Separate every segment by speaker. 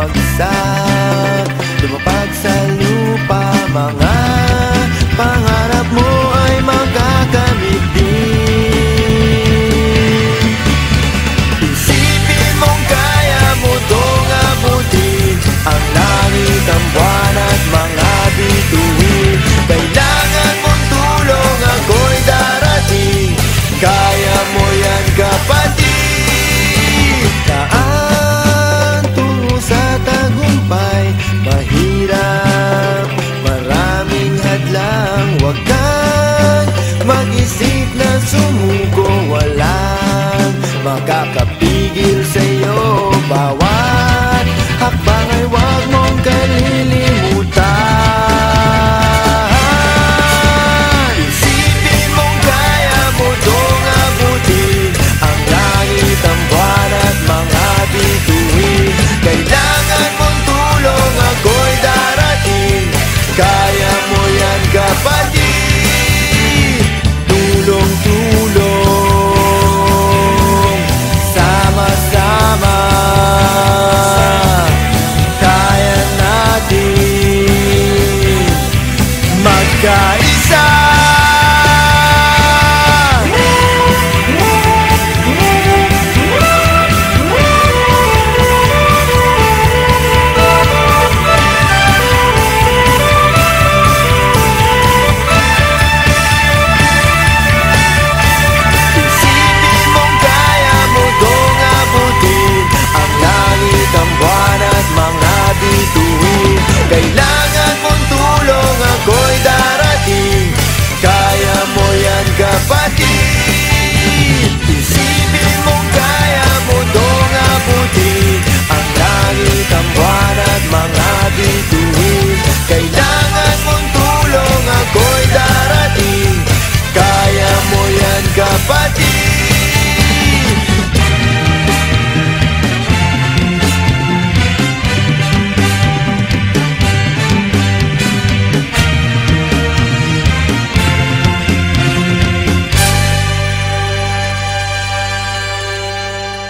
Speaker 1: bumagsak Lumapag sa lupa mga alam ko walang makakapigil sa'yo bawat hakbang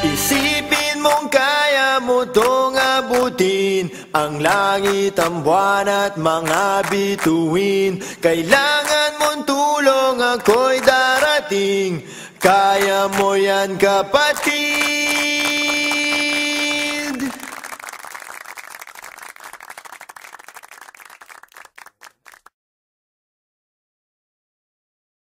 Speaker 1: Isipin mong kaya mo tong abutin Ang langit, ang buwan at mga bituin. Kailangan mong tulong ako'y darating. Kaya mo yan kapatid.